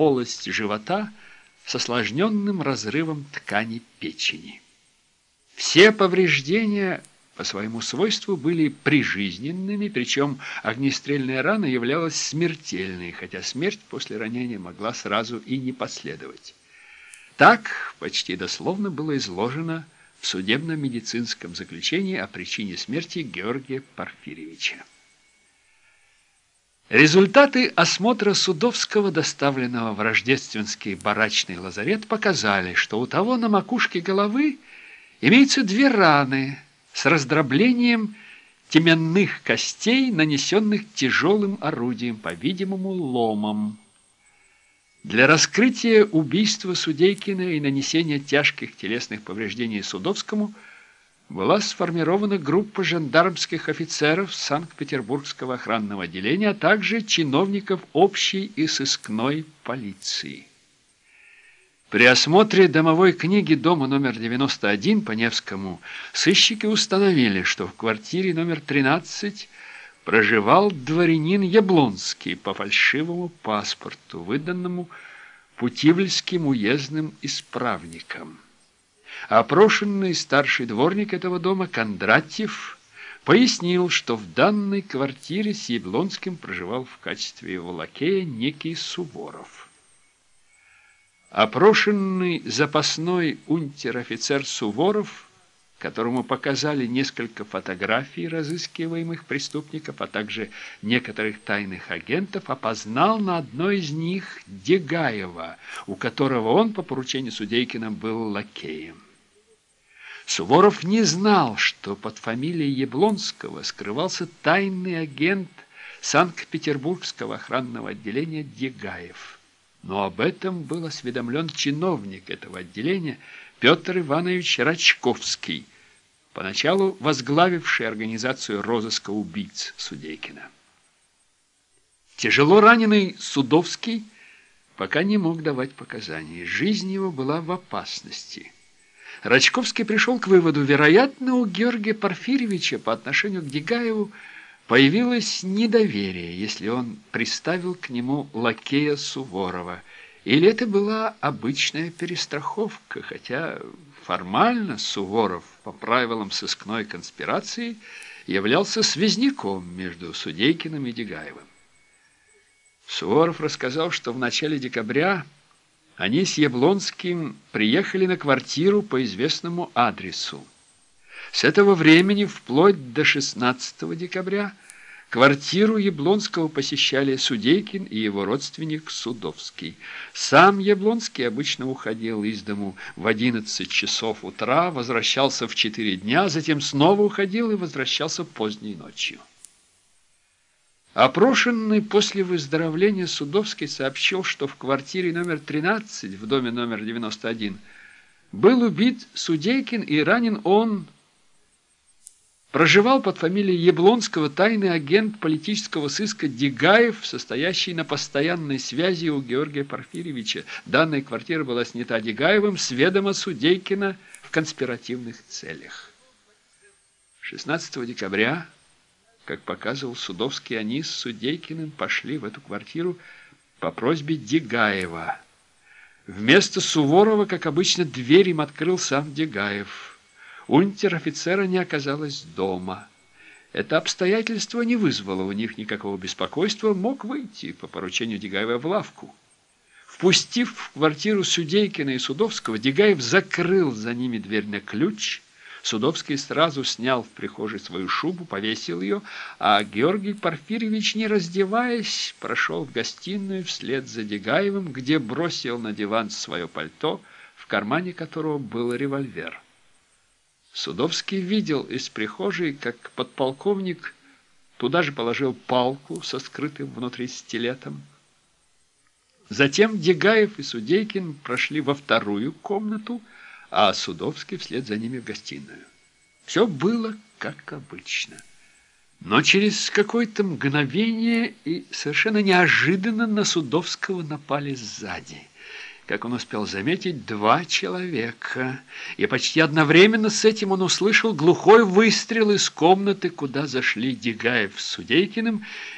полость живота с осложненным разрывом ткани печени. Все повреждения по своему свойству были прижизненными, причем огнестрельная рана являлась смертельной, хотя смерть после ранения могла сразу и не последовать. Так почти дословно было изложено в судебно-медицинском заключении о причине смерти Георгия Порфирьевича. Результаты осмотра Судовского, доставленного в рождественский барачный лазарет, показали, что у того на макушке головы имеются две раны с раздроблением теменных костей, нанесенных тяжелым орудием, по-видимому, ломом. Для раскрытия убийства Судейкина и нанесения тяжких телесных повреждений Судовскому была сформирована группа жандармских офицеров Санкт-Петербургского охранного отделения, а также чиновников общей и сыскной полиции. При осмотре домовой книги дома номер 91 по Невскому сыщики установили, что в квартире номер 13 проживал дворянин Яблонский по фальшивому паспорту, выданному Путивльским уездным исправником. Опрошенный старший дворник этого дома Кондратьев пояснил, что в данной квартире с Яблонским проживал в качестве его лакея некий Суворов. Опрошенный запасной унтер-офицер Суворов – которому показали несколько фотографий разыскиваемых преступников, а также некоторых тайных агентов, опознал на одной из них Дегаева, у которого он по поручению Судейкина был лакеем. Суворов не знал, что под фамилией Яблонского скрывался тайный агент Санкт-Петербургского охранного отделения Дегаев. Но об этом был осведомлен чиновник этого отделения Петр Иванович Рачковский, поначалу возглавивший организацию розыска убийц Судейкина. Тяжело раненый Судовский пока не мог давать показания. Жизнь его была в опасности. Рачковский пришел к выводу, вероятно, у Георгия Порфирьевича по отношению к Дегаеву появилось недоверие, если он приставил к нему лакея Суворова. Или это была обычная перестраховка, хотя формально Суворов по правилам сыскной конспирации являлся связняком между Судейкиным и Дегаевым. Суворов рассказал, что в начале декабря они с Яблонским приехали на квартиру по известному адресу. С этого времени вплоть до 16 декабря Квартиру Яблонского посещали Судейкин и его родственник Судовский. Сам Яблонский обычно уходил из дому в 11 часов утра, возвращался в 4 дня, затем снова уходил и возвращался поздней ночью. Опрошенный после выздоровления Судовский сообщил, что в квартире номер 13 в доме номер 91 был убит Судейкин и ранен он проживал под фамилией Яблонского тайный агент политического сыска Дегаев, состоящий на постоянной связи у Георгия Порфирьевича. Данная квартира была снята Дегаевым с ведома Судейкина в конспиративных целях. 16 декабря, как показывал Судовский, они с Судейкиным пошли в эту квартиру по просьбе Дегаева. Вместо Суворова, как обычно, дверь им открыл сам Дегаев. Унтер-офицера не оказалось дома. Это обстоятельство не вызвало у них никакого беспокойства, мог выйти по поручению Дегаева в лавку. Впустив в квартиру Судейкина и Судовского, Дегаев закрыл за ними дверь на ключ. Судовский сразу снял в прихожей свою шубу, повесил ее, а Георгий Порфирьевич, не раздеваясь, прошел в гостиную вслед за Дегаевым, где бросил на диван свое пальто, в кармане которого был револьвер. Судовский видел из прихожей, как подполковник туда же положил палку со скрытым внутри стилетом. Затем Дегаев и Судейкин прошли во вторую комнату, а Судовский вслед за ними в гостиную. Все было как обычно. Но через какое-то мгновение и совершенно неожиданно на Судовского напали сзади как он успел заметить, два человека. И почти одновременно с этим он услышал глухой выстрел из комнаты, куда зашли Дегаев с Судейкиным,